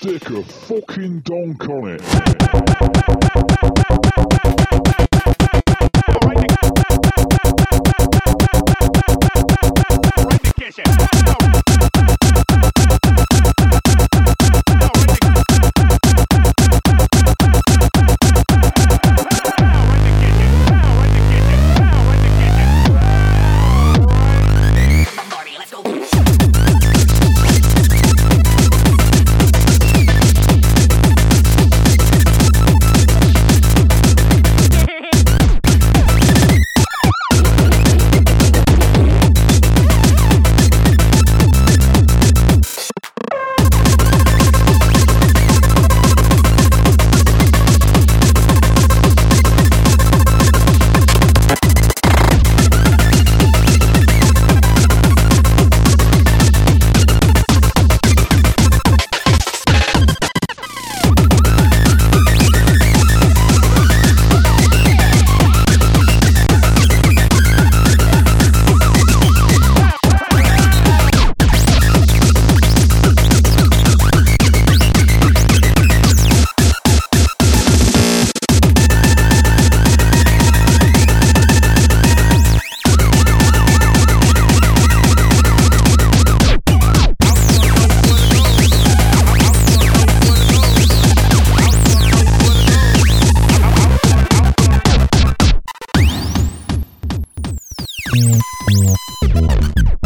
Stick a fucking donk on it. Yeah, yeah, yeah.